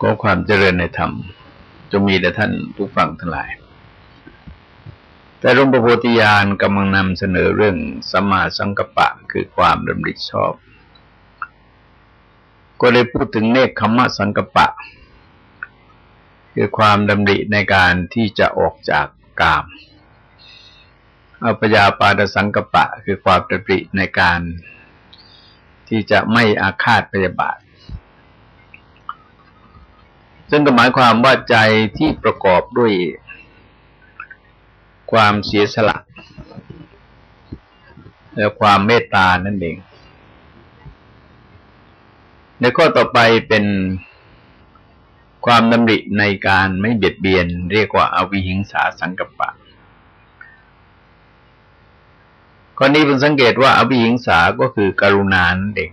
ก็ความเจริญในธรรมจะมีแต่ท่านผู้ฟังทั้งหลาย แต่หลวงปู่โพธิญาณกำลังนำเสนอเรื่องสัมมาสังกัปปะคือความดำริชอบ ก็เลยพูดถึงเนคขมะสังกัปปะ คือความดำริในการที่จะออกจากกามอัปยาปาดสังกัปปะ คือความดำริในการที่จะไม่อาฆาตพยาบาท ซึ่งก็หมายความว่าใจที่ประกอบด้วยความเสียสละ และความเมตตานั่นเอง ในข้อต่อไปเป็นความดำริในการไม่เบียดเบียน เรียกว่าอาวิหิงสาสังกปะข้อนี้เป็นสังเกตว่าอาวิหิงสาก็คือ กรุณานั่นเอง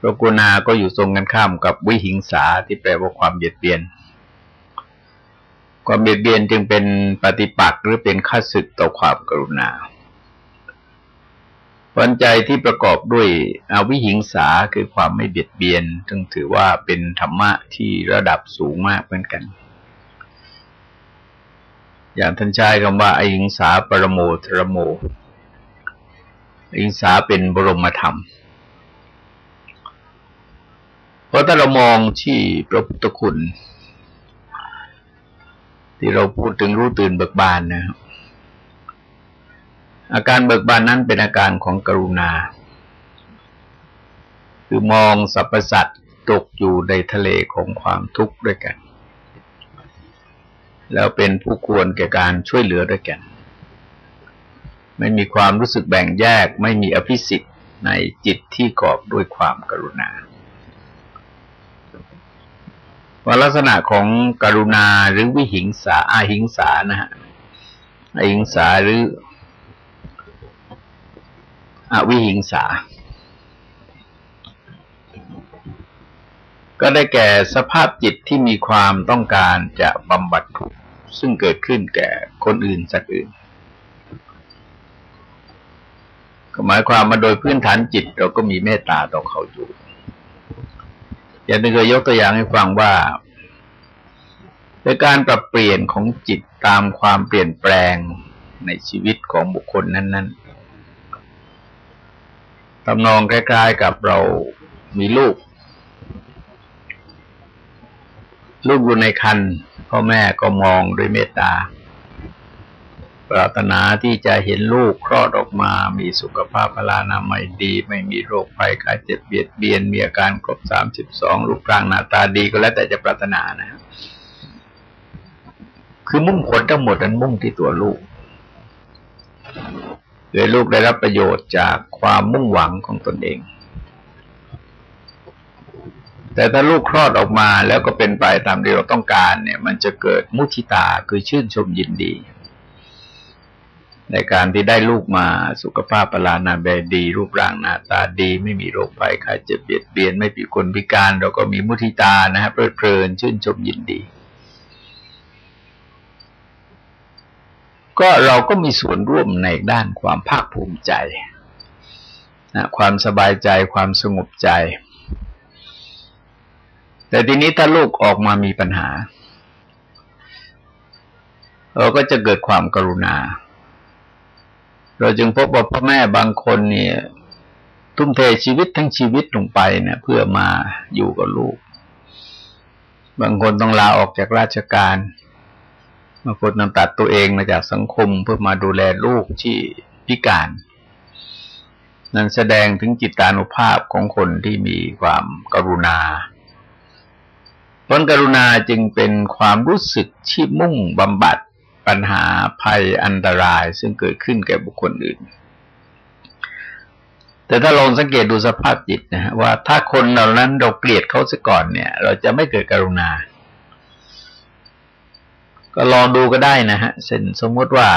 พระกุณาก็อยู่ทรงกันข้ามกับวิหิงสาที่แปลว่าความเบียดเบียน ความเบียดเบียนจึงเป็นปฏิปักษ์หรือเป็นข้าศึกต่อความกรุณาปัญใจที่ประกอบด้วยอวิหิงสาคือความไม่เบียดเบียนจึงถือว่าเป็นธรรมะที่ระดับสูงมากเหมือนกัน อย่างท่านชายคำว่าอหิงสาปรโมทรโม อหิงสาเป็นบรมธรรม เพราะถ้าเรามองที่พระพุทธคุณ ที่เราพูดถึงรู้ตื่นเบิกบานนะครับอาการเบิกบานนั้นเป็นอาการของกรุณา คือมองสรรพสัตว์ตกอยู่ในทะเลของความทุกข์ด้วยกัน แล้วเป็นผู้ควรแก่การช่วยเหลือด้วยกัน ไม่มีความรู้สึกแบ่งแยก ไม่มีอภิสิทธิ์ในจิตที่กอบด้วยความกรุณา ว่าลักษณะของกรุณาหรือวิหิงสาอาหิงสานะฮะอาหิงสาหรืออวิหิงสา ก็ได้แก่สภาพจิตที่มีความต้องการจะบำบัดทุกข์ซึ่งเกิดขึ้นแก่คนอื่นสัตว์อื่น ก็หมายความมาโดยพื้นฐานจิตเราก็มีเมตตาต่อเขาอยู่ อย่างที่เคยยกตัวอย่างให้ฟังว่าในการปรับเปลี่ยนของจิตตามความเปลี่ยนแปลงในชีวิตของบุคคลนั้นๆทำนองคล้ๆกับเรามีลูก ลูกอยู่ในคันพ่อแม่ก็มองด้วยเมตตา ปรารถนาที่จะเห็นลูกคลอดออกมา มีสุขภาพพลานามัยดี ไม่มีโรคภัยไข้เจ็บเบียดเบียน มีอาการครบสามสิบสองรูปร่างหน้าตาดีก็แล้วแต่จะปรารถนานะคือมุ่งผลทั้งหมดนั้นมุ่งที่ตัวลูกเลยลูกได้รับประโยชน์จากความมุ่งหวังของตนเอง แต่ถ้าลูกคลอดออกมาแล้วก็เป็นไปตามที่เราต้องการเนี่ย มันจะเกิดมุทิตาคือชื่นชมยินดี ในการที่ได้ลูกมาสุขภาพปรานาแบดี รูปร่างหน้าตาดี ไม่มีโรคภัยไข้เจ็บเบียดเบียนไม่ปีคนพิการ เราก็มีมุทิตานะฮะเพลิดเพลินชื่นชมยินดี ก็เราก็มีส่วนร่วมในด้านความภาคภูมิใจนะความสบายใจความสงบใจ แต่ทีนี้ถ้าลูกออกมามีปัญหา เราก็จะเกิดความกรุณา เราจึงพบว่าพ่อแม่บางคนเนี่ยทุ่มเทชีวิตทั้งชีวิตลงไปเนี่ยเพื่อมาอยู่กับลูก บางคนต้องลาออกจากราชการบางคนต้องตัดตัวเองมาจากสังคมเพื่อมาดูแลลูกที่พิการ นั้นแสดงถึงจิตานุภาพของคนที่มีความกรุณาผลกรุณาจึงเป็นความรู้สึกที่มุ่งบำบัด ปัญหาภัยอันตรายซึ่งเกิดขึ้นแก่บุคคลอื่น แต่ถ้าลองสังเกตดูสภาพจิตนะฮะว่าถ้าคนเหล่านั้นเราเกลียดเขาซะก่อนเนี่ย เราจะไม่เกิดกรุณา ก็ลองดูก็ได้นะฮะเช่นสมมติว่า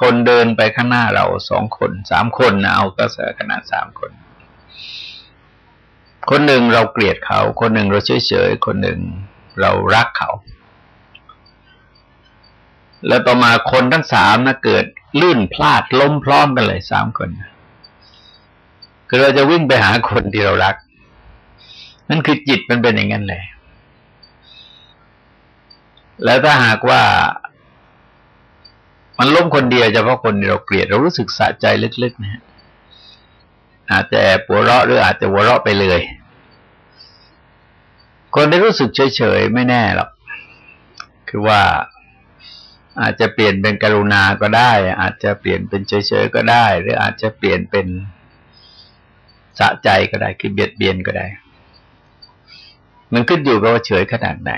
คนเดินไปข้างหน้าเราสองคนสามคนนะเอาก็เสขนาดสามคน คนหนึ่งเราเกลียดเขา คนหนึ่งเราเฉยเฉยคนหนึ่งเรารักเขา แล้วต่อมาคนทั้งสามนะเกิดลื่นพลาดล้มพร้อมกันเลยสามคนคือเราจะวิ่งไปหาคนที่เรารัก นั่นคือจิตมันเป็นอย่างนั้นเลยแล้วถ้าหากว่ามันล้มคนเดียวเฉพาะคนเราเกลียดเรารู้สึกสะใจลึกๆนะฮะอาจจะแอบหัวเราะหรืออาจจะหัวเราะไปเลย คนได้รู้สึกเฉยๆไม่แน่หรอกคือว่า อาจจะเปลี่ยนเป็นกรุณาก็ได้ อาจจะเปลี่ยนเป็นเฉยๆก็ได้ หรืออาจจะเปลี่ยนเป็นสะใจก็ได้คือเบียดเบียนก็ได้ มันขึ้นอยู่กับว่าเฉยขนาดไหน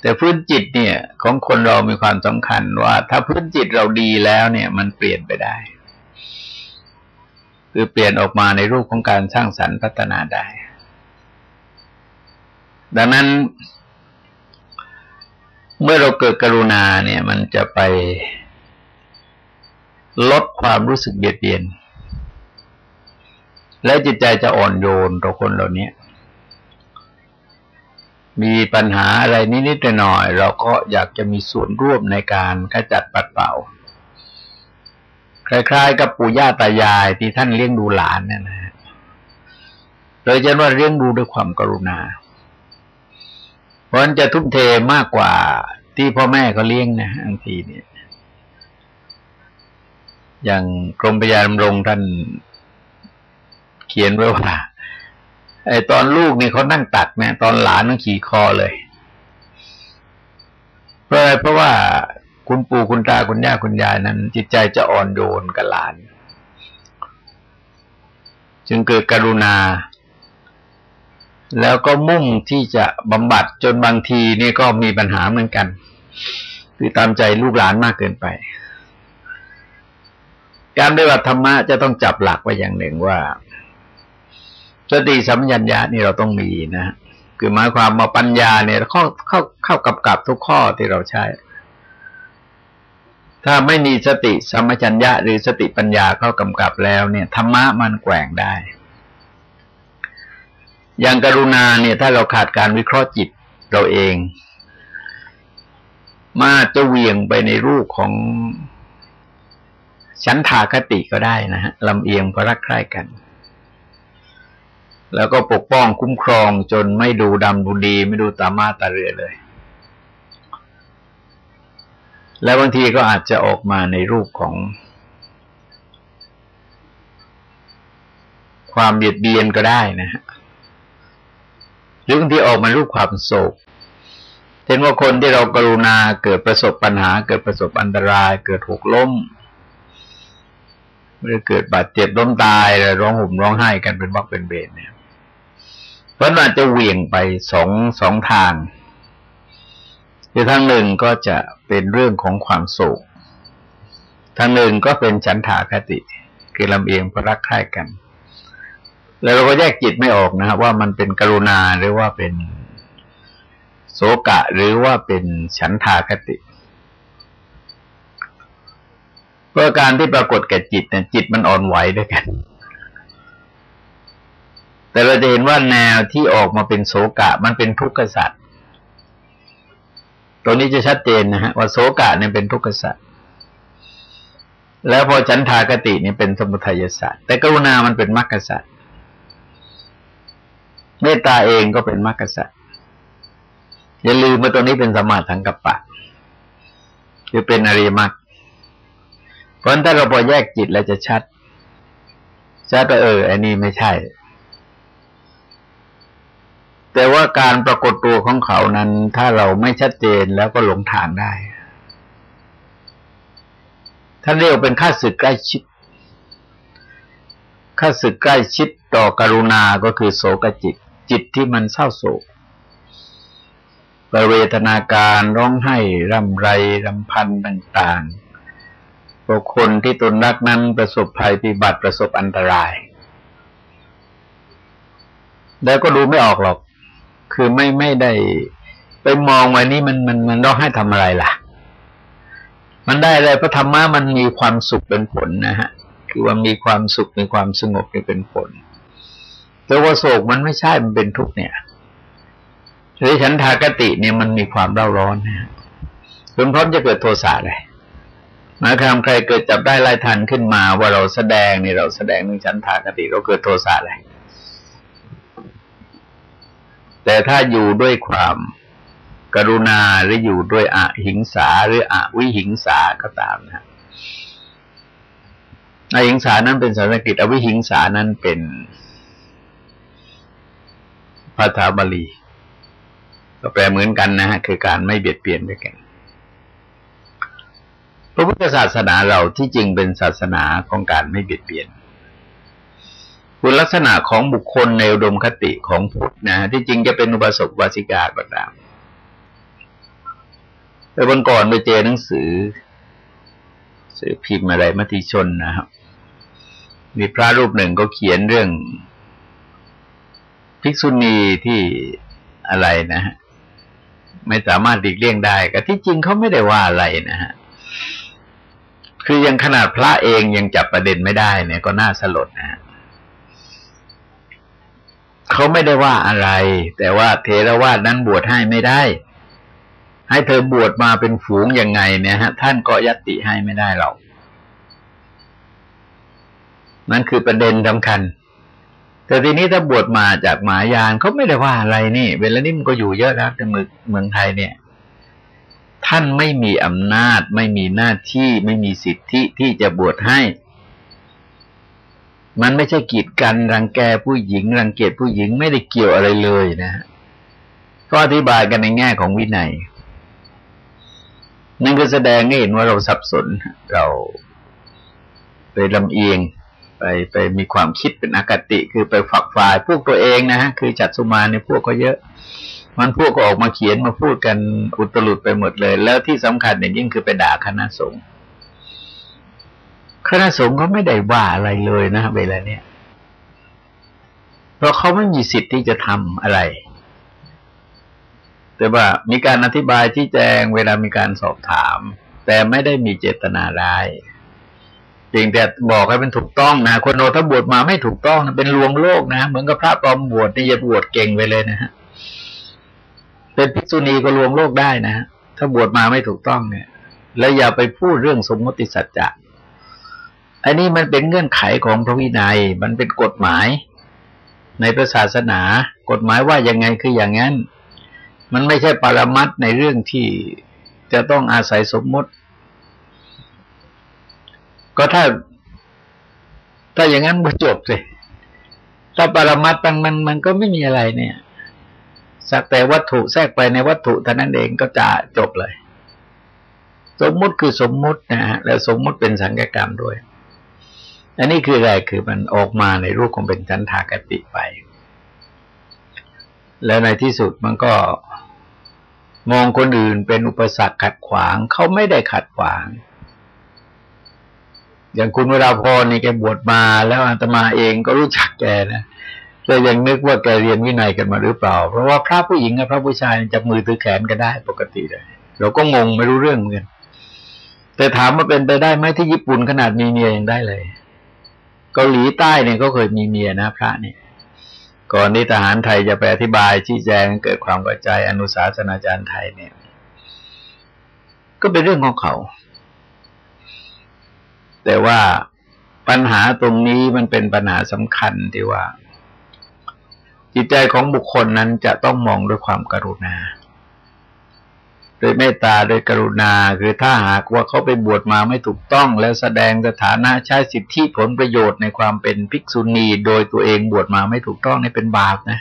แต่พื้นจิตเนี่ย ของคนเรามีความสำคัญว่า ถ้าพื้นจิตเราดีแล้วเนี่ย มันเปลี่ยนไปได้ คือเปลี่ยนออกมาในรูปของการสร้างสรรค์พัฒนาได้ ดังนั้น เมื่อเราเกิดกรุณาเนี่ย มันจะไปลดความรู้สึกเบียดเบียน และจิตใจจะอ่อนโยนต่อคนเหล่านี้มีปัญหาอะไรนิดๆหน่อยเราก็อยากจะมีส่วนร่วมในการขจัดปัดเป่า คล้าย ๆ กับปู่ย่าตายายที่ท่านเลี้ยงดูหลานเนี่ยนะโดยเฉพาะเลี้ยงดูด้วยความกรุณา เพราะนั้นจะทุ่มเทมากกว่าที่พ่อแม่เขาเลี้ยงนะบางทีเนี่ย อย่างกรมพยาดำรงท่านเขียนไว้ว่าไอตอนลูกนี่เขานั่งตักเนี่ตอนหลานต้องขี่คอเลย เพราะอะไรเพราะว่าคุณปู่คุณตาคุณย่าคุณยายนั้น จิตใจจะอ่อนโยนกับหลาน จึงเกิดกรุณา แล้วก็มุ่งที่จะบำบัดจนบางทีนี่ก็มีปัญหาเหมือนกัน คือตามใจลูกหลานมากเกินไป การปฏิบัติธรรมะจะต้องจับหลักไว้อย่างหนึ่งว่าสติสัมยัญญะนี่เราต้องมีนะคือหมายความมาปัญญาเนี่ยเข้าเข้าเข้ากับกับทุกข้อที่เราใช้ ถ้าไม่มีสติสัมปชัญญะหรือสติปัญญาเข้ากำกับแล้วเนี่ยธรรมะมันแกว่งได้ อย่างกรุณาเนี่ย ถ้าเราขาดการวิเคราะห์จิตเราเอง มาจะเวียงไปในรูปของชั้นทาคติก็ได้นะฮะลำเอียงเพรักใคร่กัน แล้วก็ปกป้องคุ้มครองจนไม่ดูดำดูดี ไม่ดูตามาตาเรือเลย แล้วบางทีก็อาจจะออกมาในรูปของ ความเบียดเบียนก็ได้นะฮะ รือบางทีออกมารูปความโศกเห็นว่าคนที่เรากรุณาเกิดประสบปัญหา เกิดประสบอันตราย เกิดหกล้มหรือเกิดบาดเจ็บล้มตายแล้วร้องห่มร้องไห้กันเป็นบักเป็นเบนเนี่ยเพราะมันจะเหวี่ยงไปสองสองทางคือทางหนึ่งก็จะเป็นเรื่องของความโศกทางหนึ่งก็เป็นฉันทาคติ คือลำเอียงพระรักใคร่กัน แล้วเราก็แยกจิตไม่ออกนะครับ ว่ามันเป็นกรุณาหรือว่าเป็นโสกะ หรือว่าเป็นฉันทาคติเพราะการที่ปรากฏแก่จิตเนี่ยจิตมันอ่อนไหวด้วยกัน แต่เราจะเห็นว่าแนวที่ออกมาเป็นโสกะ มันเป็นทุกข์สัตว์ตัวนี้จะชัดเจนนะฮะว่าโสกะเนี่ยเป็นทุกข์สัตว์แล้วพอฉันทากติเนี่ยเป็นสมุทัยสัตว์แต่กรุณามันเป็นมรรคสัตว์ เมตตาเองก็เป็นมรรคสัตว์อย่าลืมว่าตรงนี้เป็นสมาสังกัปปะ คือเป็นอริมักเพราะถ้าเราพอแยกจิตแล้วจะชัด ชัดว่าเอออันนี้ไม่ใช่ แต่ว่าการปรากฏตัวของเขานั้น ถ้าเราไม่ชัดเจนแล้วก็หลงทางได้ท่านเรียกเป็นค่าศึกใกล้ชิดค่าศึกใกล้ชิดต่อกรุณาก็คือโสกจิต จิตที่มันเศร้าโศกประเวทนาการร้องไห้รำไรรำพันต่างๆบุคคลที่ตนรักนั้นประสบภัยพิบัติประสบอันตราย แล้วก็ดูไม่ออกหรอก คือไม่ไม่ได้ ไปมองวันนี้มันมันมันร้องไห้ทำอะไรล่ะ มันได้อะไรพระธรรมะมันมีความสุขเป็นผลนะฮะ คือว่ามีความสุขมีความสงบเป็นผล แต่ว่าโศกมันไม่ใช่มันเป็นทุกข์เนี่ยหรือฉันทากติเนี่ยมันมีความเร่าร้อนนะจนพร้อมจะเกิดโทสะเลยหมายความใครเกิดจับได้ไล่ทันขึ้นมา ว่าเราแสดงนี่เราแสดงหนึ่งฉันทากติ เราเกิดโทสะเลยแต่ถ้าอยู่ด้วยความกรุณาหรืออยู่ด้วยอหิงสาหรืออวิหิงสาก็ตามนะอหิงสานั้นเป็นสันสกฤตอวิหิงสานั้นเป็น ภาษาบาลี ก็แปลเหมือนกันนะฮะคือการไม่เบียดเบียนด้วยกัน พระพุทธศาสนาเราที่จริงเป็นศาสนาของการไม่เบียดเบียนคุณลักษณะของบุคคลในอุดมคติของพุทธนะ ที่จริงจะเป็นอุบาสกวาสิกาก็ตามแต่วันก่อนไปเจอหนังสือ สือพิมพ์อะไรมติชนนะครับ มีพระรูปหนึ่งก็เขียนเรื่อง ภิกษุณีที่อะไรนะฮะไม่สามารถดีกเลี่ยงได้ก็ที่จริงเขาไม่ได้ว่าอะไรนะฮะคือยังขนาดพระเองยังจับประเด็นไม่ได้เนี่ยก็น่าสลดนะฮะเขาไม่ได้ว่าอะไร แต่ว่าเทรวาสนั้นบวชให้ไม่ได้ ให้เธอบวชมาเป็นฝูงยังไงเนี่ยฮะ ท่านก็ยัตติให้ไม่ได้หรอกนั่นคือประเด็นสำคัญ แต่ทีนี้ถ้าบวชมาจากหมายานเขาไม่ได้ว่าอะไรนี่ เวลานี้มันก็อยู่เยอะแล้วในเมืองเมืองไทยเนี่ย ท่านไม่มีอำนาจ ไม่มีหน้าที่ไม่มีสิทธิที่จะบวชให้ มันไม่ใช่กีดกันรังแกผู้หญิง รังเกียจผู้หญิงไม่ได้เกี่ยวอะไรเลยนะก็อธิบายกันในแง่ของวินัยนั่นก็แสดงให้เห็นว่าเราสับสนเราไปลำเอียง ไปไปมีความคิดเป็นอคติ คือไปฝักฝ่ายพวกตัวเองนะฮะคือจัดสุมาในพวกก็เยอะ มันพวกก็ออกมาเขียนมาพูดกันอุตลุดไปหมดเลย แล้วที่สำคัญเนี่ยยิ่งคือไปด่าคณะสงฆ์คณะสงฆ์เขาไม่ได้ว่าอะไรเลยนะเวลาเนี้ยเพราะเขาไม่มีสิทธิ์ที่จะทำอะไร แต่ว่ามีการอธิบายชี้แจงเวลามีการสอบถาม แต่ไม่ได้มีเจตนาร้าย จริงแต่บอกให้เป็นถูกต้องนะคนโนถ้าบวชมาไม่ถูกต้องเป็นลวงโลกนะเหมือนกับพระปลอมบวชนี่จะบวชเก่งไปเลยนะฮะเป็นภิกษุณีก็ลวงโลกได้นะถ้าบวชมาไม่ถูกต้องเนี่ย แล้วอย่าไปพูดเรื่องสมมติสัจจะอันนี้มันเป็นเงื่อนไขของพระวินัย มันเป็นกฎหมาย ในพระศาสนา กฎหมายว่ายังไงคืออย่างนั้น มันไม่ใช่ปรมัตในเรื่องที่จะต้องอาศัยสมมติ ก็ถ้า ถ้าอย่างนั้นก็จบเลยถ้าปรมัตตังมันมันก็ไม่มีอะไรเนี่ย สักแต่วัตถุแทรกไปในวัตถุเท่านั้นเองก็จะจบเลย สมมุติคือสมมุตินะฮะแล้วสมมุติเป็นสังกกรรมด้วย อันนี้คืออะไรคือมันออกมาในรูปของเป็นชั้นทากติไป แล้วในที่สุดมันก็มองคนอื่นเป็นอุปสรรคขัดขวางเขาไม่ได้ขัดขวาง อย่างคุณเวลาพรนี่แกบวชมาแล้วอาตมาเองก็รู้จักแกนะแต่ยังนึกว่าแกเรียนวินัยกันมาหรือเปล่า เพราะว่าพระผู้หญิงกับพระผู้ชายจับมือถือแขนกันได้ปกติเลยเราก็งงไม่รู้เรื่องเหมือนกันแต่ถามว่าเป็นไปได้ไหมที่ญี่ปุ่นขนาดมีเมียยังได้เลยเกาหลีใต้เนี่ยก็เคยมีเมียนะ พระเนี่ยก่อนที่ทหารไทยจะไปอธิบายชี้แจงเกิดความกระจายอนุสาสนาจารย์ไทยเนี่ย ก็เป็นเรื่องของเขา แต่ว่าปัญหาตรงนี้มันเป็นปัญหาสำคัญที่ว่า จิตใจของบุคคลนั้นจะต้องมองด้วยความกรุณาโดยเมตตาโดยกรุณาคือถ้าหากว่าเขาไปบวชมาไม่ถูกต้อง แล้วแสดงสถานะใช้สิทธิผลประโยชน์ในความเป็นภิกษุณี โดยตัวเองบวชมาไม่ถูกต้องนี่เป็นบาปนะ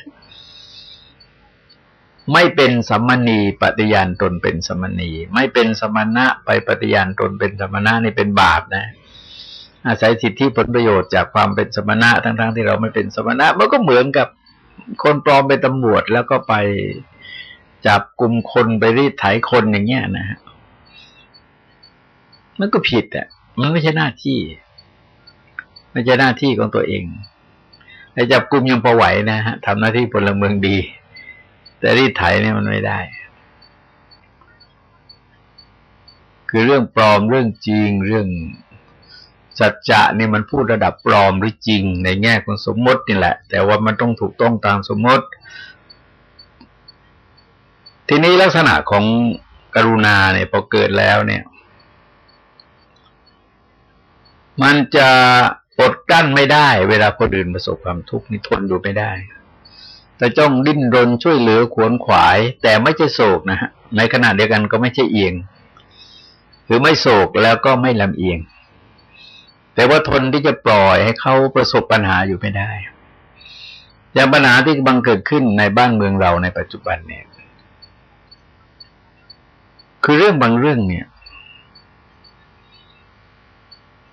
ไม่เป็นสัมมณีปฏิญาณตนเป็นสัมมณี ไม่เป็นสมณะไปปฏิญาณตนเป็นสมณะนี่เป็นบาปนะ อาศัยสิทธิผลประโยชน์จากความเป็นสมณะทั้งๆทที่เราไม่เป็นสมณะ มันก็เหมือนกับคนปลอมเป็นตำรวจแล้วก็ไปจับกลุ่มคนไปรีดไถคนอย่างเงี้ยนะฮะมันก็ผิดอะ มันไม่ใช่หน้าที่ ไม่ใช่หน้าที่ของตัวเองไอ้จับกลุ่มยังพอไหวนะฮะทำหน้าที่พลเมืองดี แต่รีดไถเนี่ยมันไม่ได้ คือเรื่องปลอมเรื่องจริงเรื่อง สัจจะนี่มันพูดระดับปลอมหรือจริงในแง่ของสมมตินี่แหละ แต่ว่ามันต้องถูกต้องตามสมมติ ทีนี้ลักษณะของกรุณาเนี่ยพอเกิดแล้วเนี่ย มันจะอดกั้นไม่ได้ เวลาคนอื่นประสบความทุกข์นี่ทนอยู่ไม่ได้ แต่จ้องดิ้นรนช่วยเหลือขวนขวาย แต่ไม่ใช่โศกนะฮะในขณะเดียวกันก็ไม่ใช่เอียงคือไม่โศกแล้วก็ไม่ลำเอียง แต่ว่าทนที่จะปล่อยให้เขาประสบปัญหาอยู่ไม่ได้อย่างปัญหาที่บังเกิดขึ้นในบ้านเมืองเราในปัจจุบันเนี่ย คือเรื่องบางเรื่องเนี่ย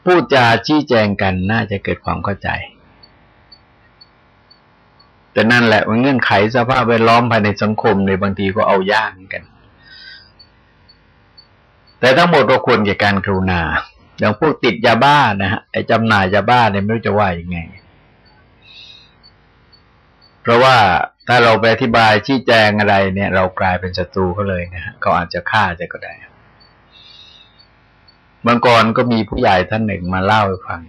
พูดจาชี้แจงกันน่าจะเกิดความเข้าใจ แต่นั่นแหละมันเงื่อนไขสภาพแวดล้อมภายในสังคมในบางทีก็เอายากกัน แต่ทั้งหมดเราควรแก่การกรุณา อย่างพวกติดยาบ้านะฮะไอ้จำหน่ายยาบ้าเนี่ยไม่รู้จะว่ายังไง เพราะว่าถ้าเราไปอธิบายชี้แจงอะไร เนี่ย เรากลายเป็นศัตรูเขาเลยนะฮะเขาอาจจะฆ่าจะก็ได้เมื่อก่อนก็มีผู้ใหญ่ท่านหนึ่งมาเล่าให้ฟัง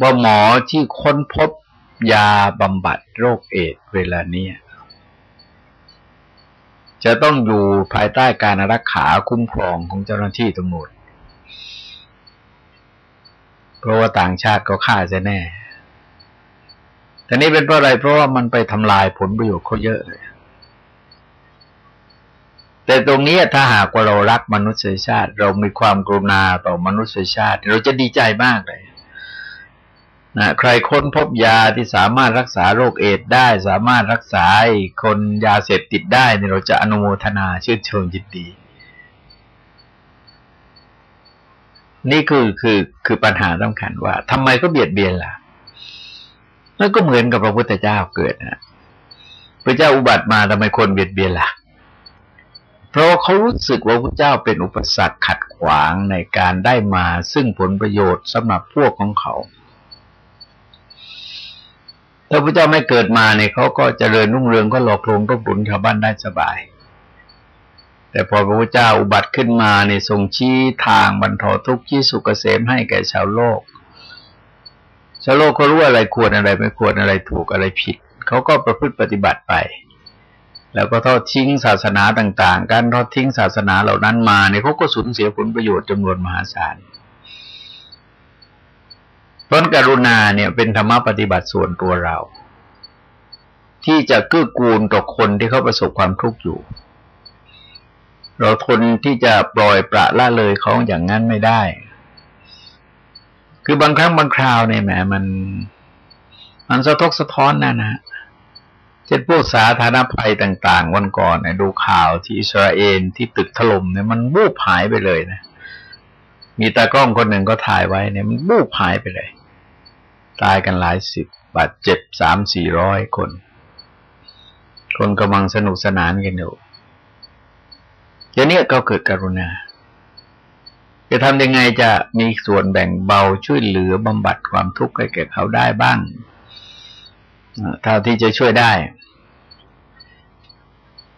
ว่าหมอที่ค้นพบยาบำบัดโรคเอดเวลาเนี้จะต้องอยู่ภายใต้การรักขาคุ้มครองของเจ้าหน้าที่ตำรวจ ราะว่าต่างชาติก็ฆ่าจะแน่ แต่นี้เป็นเพราะอะไร เพราะว่ามันไปทำลายผลประโยชน์เขาเยอะเลย แต่ตรงนี้ถ้าหากว่าเรารักมนุษยชาติ เรามีความกรุณาต่อมนุษยชาติ เราจะดีใจมากเลยนะใครค้นพบยาที่สามารถรักษาโรคเอดได้ สามารถรักษาคนยาเสพติดได้เนี่ยเราจะอนุโมทนาชื่นชมยินดี นี่คือคือคือปัญหาสำคัญว่าทำไมก็เบียดเบียนล่ะนั่นก็เหมือนกับพระพุทธเจ้าเกิดนะพระเจ้าอุบัติมาทำไมคนเบียดเบียนล่ะ เพราะเขารู้สึกว่าพระเจ้าเป็นอุปสรรคขัดขวางในการได้มาซึ่งผลประโยชน์สำหรับพวกของเขา ถ้าพระเจ้าไม่เกิดมาเนี่ยเขาก็จเจริญรุ่งเรืองก็หลอกลวงรบหลุนชาวบ้านได้สบาย แต่พอพระพุทธเจ้าอุบัติขึ้นมาในทรงชี้ทางบรรเทาทุกข์ชี้สุกเกษมให้แก่ชาวโลก ชาวโลกเขารู้อะไรควรอะไรไม่ควรอะไรถูกอะไรผิด เขาก็ประพฤติปฏิบัติไป แล้วก็ทอดทิ้งศาสนาต่างๆ การทอดทิ้งศาสนาเหล่านั้นมาเนี่ยเขาก็สูญเสียผลประโยชน์จำนวนมหาศาลต้นกรุณาเนี่ยเป็นธรรมปฏิบัติส่วนตัวเรา ที่จะเกื้อกูลต่อคนที่เขาประสบความทุกข์อยู่ เราทนที่จะปล่อยประละเลยเขาอย่างนั้นไม่ได้ คือบางครั้งบางคราวเนี่ยแหมมัน มันสะทกสะท้อนนะนะเช่นพวกสาธารณภัยต่าง ๆ วันก่อนเนี่ยดูข่าวที่อิสราเอลที่ตึกถล่มเนี่ยมันบูบหายไปเลยนะ มีตากล้องคนหนึ่งก็ถ่ายไว้เนี่ยมันบูบหายไปเลย ตายกันหลายสิบบาดเจ็บสามสี่ร้อยคน คนกำลังสนุกสนานกันอยู่ อย่างนี้ก็เกิดกรุณา จะทำยังไงจะมีส่วนแบ่งเบาช่วยเหลือบำบัดความทุกข์ให้แก่เขาได้บ้างเท่าที่จะช่วยได้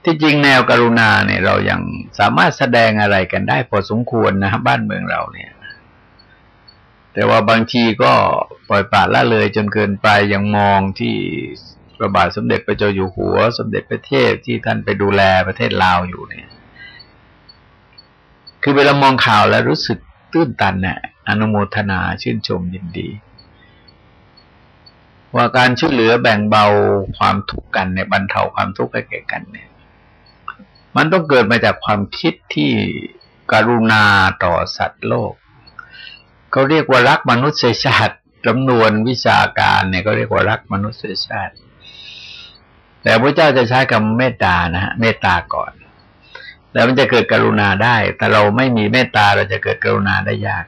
ที่จริงแนวกรุณาเนี่ยเรายัางสามารถแสดงอะไรกันได้พอสมควรนะบ้านเมืองเราเนี่ย แต่ว่าบางทีก็ปล่อยปละละเลยจนเกินไปยังมองที่พระบาทสมเด็จพระเจ้าอยู่หัว สมเด็จพระเทพที่ท่านไปดูแลประเทศลาวอยู่เนี่ย คือเวลามองข่าวแล้วรู้สึกตื้นตันเนี่ยอนุโมทนาชื่นชมยินดี ว่าการช่วยเหลือแบ่งเบาความทุกข์กันในบรรเทาความทุกข์ให้แก่กันเนี่ย มันต้องเกิดมาจากความคิดที่กรุณาต่อสัตว์โลกเขาเรียกว่ารักมนุษยชาติจำนวนวิชาการเนี่ยก็เรียกว่ารักมนุษยชาติ แต่พระเจ้าจะใช้คำเมตตานะฮะเมตตาก่อน แล้วมันจะเกิดกรุณาได้ แต่เราไม่มีเมตตาเราจะเกิดกรุณาได้ยาก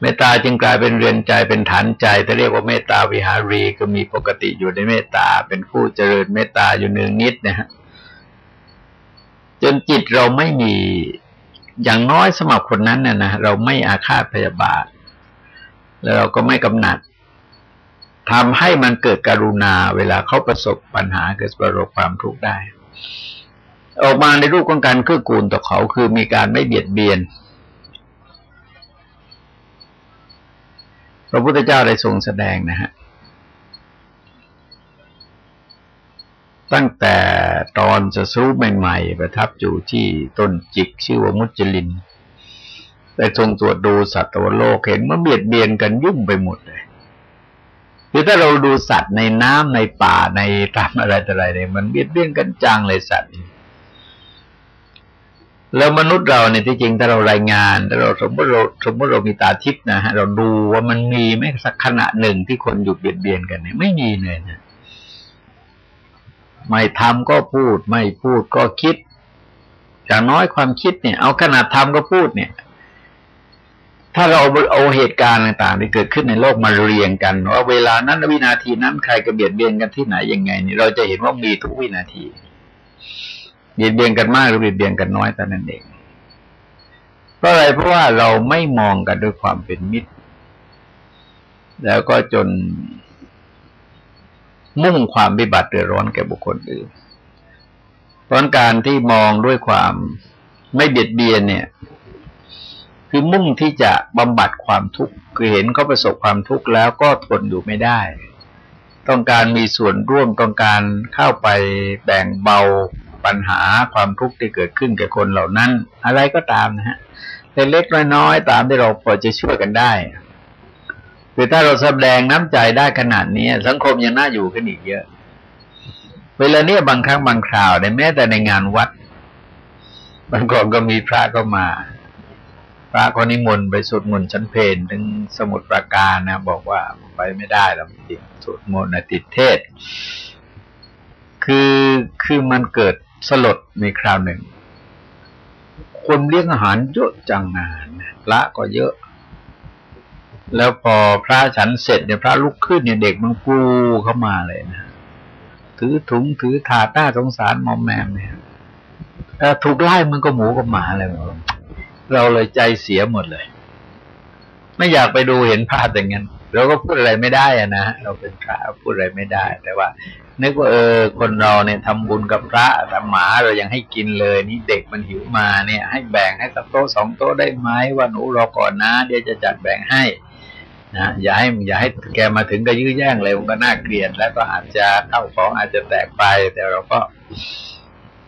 เมตตาจึงกลายเป็นเรือนใจเป็นฐานใจที่เรียกว่าเมตตาวิหารีก็มีปกติอยู่ในเมตตา เป็นผู้เจริญเมตตาอยู่เนืองนิดนะฮะจนจิตเราไม่มีอย่างน้อยสมับคนนั้นน่ะนะเราไม่อาฆาตพยาบาท แล้วเราก็ไม่กำหนัดทำให้มันเกิดกรุณาเวลาเขาประสบปัญหาเกิดประสบความทุกข์ได้ ออกมาในรูปของการคือกูลต่อเขาคือมีการไม่เบียดเบียน พระพุทธเจ้าได้ทรงแสดงนะฮะ ตั้งแต่ตอนจะสู้ใหม่ๆ ประทับอยู่ที่ต้นจิกชื่อว่ามุจลิน ได้ทรงตรวจดูสัตว์โลกเห็นมันเบียดเบียนกันยุ่งไปหมดเลยคือถ้าเราดูสัตว์ในน้ำในป่าในตามอะไรต่ออะไรเนี่ยมันเบียดเบียนกันจังเลยสัตว์ แล้วมนุษย์เราเนี่ยที่จริงถ้าเรารายงานถ้าเราสมมติเราสมมติเรามีตาทิพย์นะฮะเราดูว่ามันมีไหมสักขณะหนึ่งที่คนหยุดเบียดเบียนกันเนี่ยไม่มีเลยนะไม่ทำก็พูด ไม่พูดก็คิดอย่างน้อยความคิดเนี่ย เอาขนาดทำก็พูดเนี่ย ถ้าเราเอาเหตุการณ์ต่างๆที่เกิดขึ้นในโลกมาเรียงกันว่าเวลานั้นวินาทีนั้นใครกระเบียดเบียนกันที่ไหนยังไงเนี่ยเราจะเห็นว่ามีทุกวินาที เบียดเบียนกันมากหรือเบียดเบียนกันน้อยแต่นั้นเองเพราะอะไรเพราะว่าเราไม่มองกันด้วยความเป็นมิตร แล้วก็จนมุ่งความบิบัติเดือดร้อนแก่บุคคลอื่นเพราะการที่มองด้วยความไม่เบียดเบียนเนี่ย คือมุ่งที่จะบำบัดความทุกข์คือเห็นเขาประสบความทุกข์แล้วก็ทนอยู่ไม่ได้ ต้องการมีส่วนร่วมต้องการเข้าไปแบ่งเบา ปัญหาความทุกข์ที่เกิดขึ้นแก่คนเหล่านั้น อะไรก็ตามนะฮะเล็กๆน้อยๆตามที่เราพอจะช่วยกันได้คือถ้าเราแสดงน้ำใจได้ขนาดนี้สังคมยังน่าอยู่ขึ้นอีกเยอะ เวลาเนี้ยบางครั้งบางคราวในแม้แต่ในงานวัด บางก่อนก็มีพระก็มา พระก็นิมนต์ไปสวดมนต์ชั้นเพนถึงสมุดประการนะ บอกว่าไปไม่ได้แล้วติดสวดมนต์ติดเทศ คือคือมันเกิด สลดในคราวหนึ่ง คนเลี้ยงอาหารเยอะจังงานละก็เยอะ แล้วพอพระฉันเสร็จเนี่ยพระลุกขึ้นเนี่ยเด็กมันกูเข้ามาเลยนะถือถุงถือถาต้าสงสารมอมแมมเนี่ยถูกไล่มันก็หมูกับหมาเลยเราเลยใจเสียหมดเลย ไม่อยากไปดูเห็นภาพอย่างนั้นเราก็พูดอะไรไม่ได้อะนะเราเป็นพระพูดอะไรไม่ได้ แต่ว่า นึกว่าเออคนเราเนี่ยทำบุญกับพระแต่หมาเรายังให้กินเลย นี่เด็กมันหิวมาเนี่ย ให้แบ่งให้สักโต๊ะสองโต๊ะได้ไหมว่าหนูรอก่อนนะ เดี๋ยวจะจัดแบ่งให้นะอย่าให้อย่าให้แกมาถึงก็ยื้อแย่งเลยมันก็น่าเกลียดแล้วก็อาจจะเข้าของอาจจะแตกไป แต่เราก็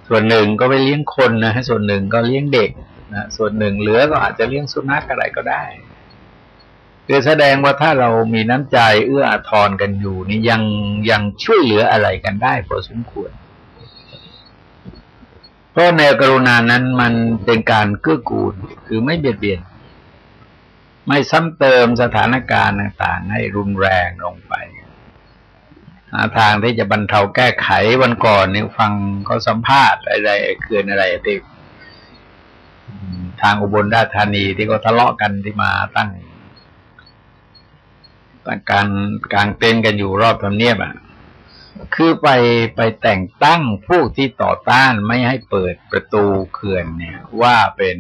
ส่วนหนึ่งก็ไปเลี้ยงคนนะส่วนหนึ่งก็เลี้ยงเด็กนะส่วนหนึ่งเหลือก็อาจจะเลี้ยงสุนัขอะไรก็ได้ คือแสดงว่าถ้าเรามีน้ำใจเอื้ออาทรกันอยู่นี่ยังยังช่วยเหลืออะไรกันได้พอสมควร เพราะแนวกรุณานั้นมันเป็นการเกื้อกูลคือไม่เบียดเบียน ไม่ซ้ำเติมสถานการณ์ต่างๆ ให้รุนแรงลงไปหาทางที่จะบรรเทาแก้ไขวันก่อนนี่ฟังเขาสัมภาษณ์อะไรเคือนอะไรที่ทางอุบลราชธานีที่เขาทะเลาะกันที่มาตั้ง การกางเต็นกันอยู่รอบทำเนียบอะคือไปไปแต่งตั้งพวกที่ต่อต้านไม่ให้เปิดประตูเขื่อนเนี่ย ว่าเป็น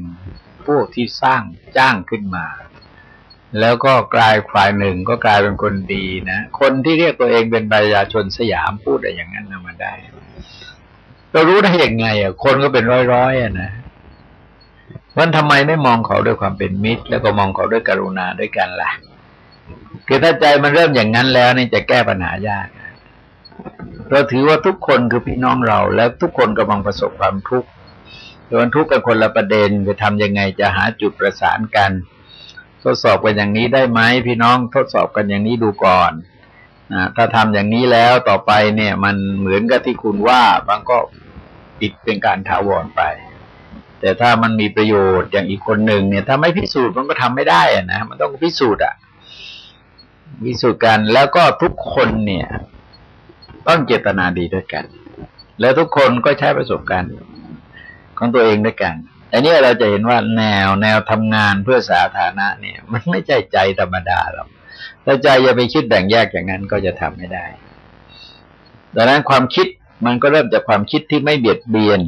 พวกที่สร้างจ้างขึ้นมา แล้วก็กลายฝ่ายหนึ่งก็กลายเป็นคนดีนะคนที่เรียกตัวเองเป็นประชาชนสยามพูดอะไรอย่างนั้นนะมาได้ เรารู้ได้ยังไงอะคนก็เป็นร้อยๆอะนะวันทำไมไม่มองเขาด้วยความเป็นมิตร แล้วก็มองเขาด้วยกรุณาด้วยกันล่ะ คือถ้าใจมันเริ่มอย่างนั้นแล้วนี่จะแก้ปัญหายากเราถือว่าทุกคนคือพี่น้องเรา แล้วทุกคนกำลังประสบความทุกข์โดนทุกข์กันคนละประเด็นจะทำยังไงจะหาจุดประสานกัน ทดสอบกันอย่างนี้ได้ไหมพี่น้องทดสอบกันอย่างนี้ดูก่อนนะถ้าทำอย่างนี้แล้วต่อไปเนี่ย มันเหมือนกับที่คุณว่าบางก็ปิดเป็นการถาวรไป แต่ถ้ามันมีประโยชน์อย่างอีกคนหนึ่งเนี่ย ถ้าไม่พิสูจน์มันก็ทำไม่ได้อะนะมันต้องพิสูจน์อะ พิสูจน์กันแล้วก็ทุกคนเนี่ย ต้องเจตนาดีด้วยกัน แล้วทุกคนก็ใช้ประสบการณ์ของตัวเองด้วยกันอันนี้เราจะเห็นว่าแนวแนวทำงานเพื่อสาธารณะเนี่ย มันไม่ใช่ใจธรรมดาหรอกถ้าใจอย่าไปคิดแบ่งแยกอย่างนั้นก็จะทำไม่ได้ดังนั้นความคิดมันก็เริ่มจากความคิดที่ไม่เบียดเบียน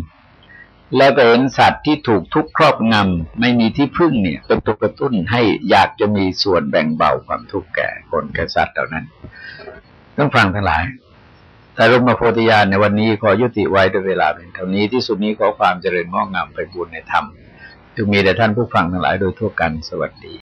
แล้วก็เห็นสัตว์ที่ถูกทุกข์ครอบงำไม่มีที่พึ่งเนี่ยเป็นตัวกระตุ้นให้อยากจะมีส่วนแบ่งเบาความทุกข์แก่คนแก่สัตว์เหล่านั้นต้องฟังทั้งหลายแต่ลงมาโพธิญาณในวันนี้ขอยุติไว้ด้วยเวลาเป็นเท่านี้ที่สุดนี้ขอความเจริญงอกงามไปบุญในธรรมจึงมีแต่ท่านผู้ฟังทั้งหลายโดยทั่วกันสวัสดี